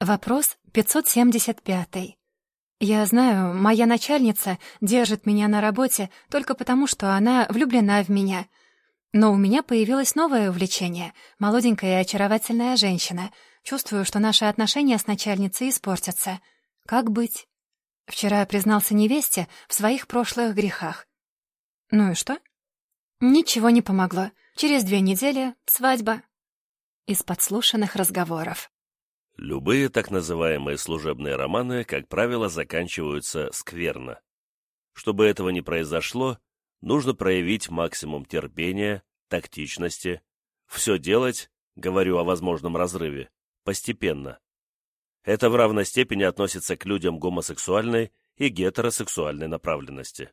Вопрос 575. Я знаю, моя начальница держит меня на работе только потому, что она влюблена в меня. Но у меня появилось новое увлечение — молоденькая и очаровательная женщина. Чувствую, что наши отношения с начальницей испортятся. Как быть? Вчера признался невесте в своих прошлых грехах. Ну и что? Ничего не помогло. Через две недели — свадьба. Из подслушанных разговоров. Любые так называемые служебные романы, как правило, заканчиваются скверно. Чтобы этого не произошло, нужно проявить максимум терпения, тактичности, все делать, говорю о возможном разрыве, постепенно. Это в равной степени относится к людям гомосексуальной и гетеросексуальной направленности.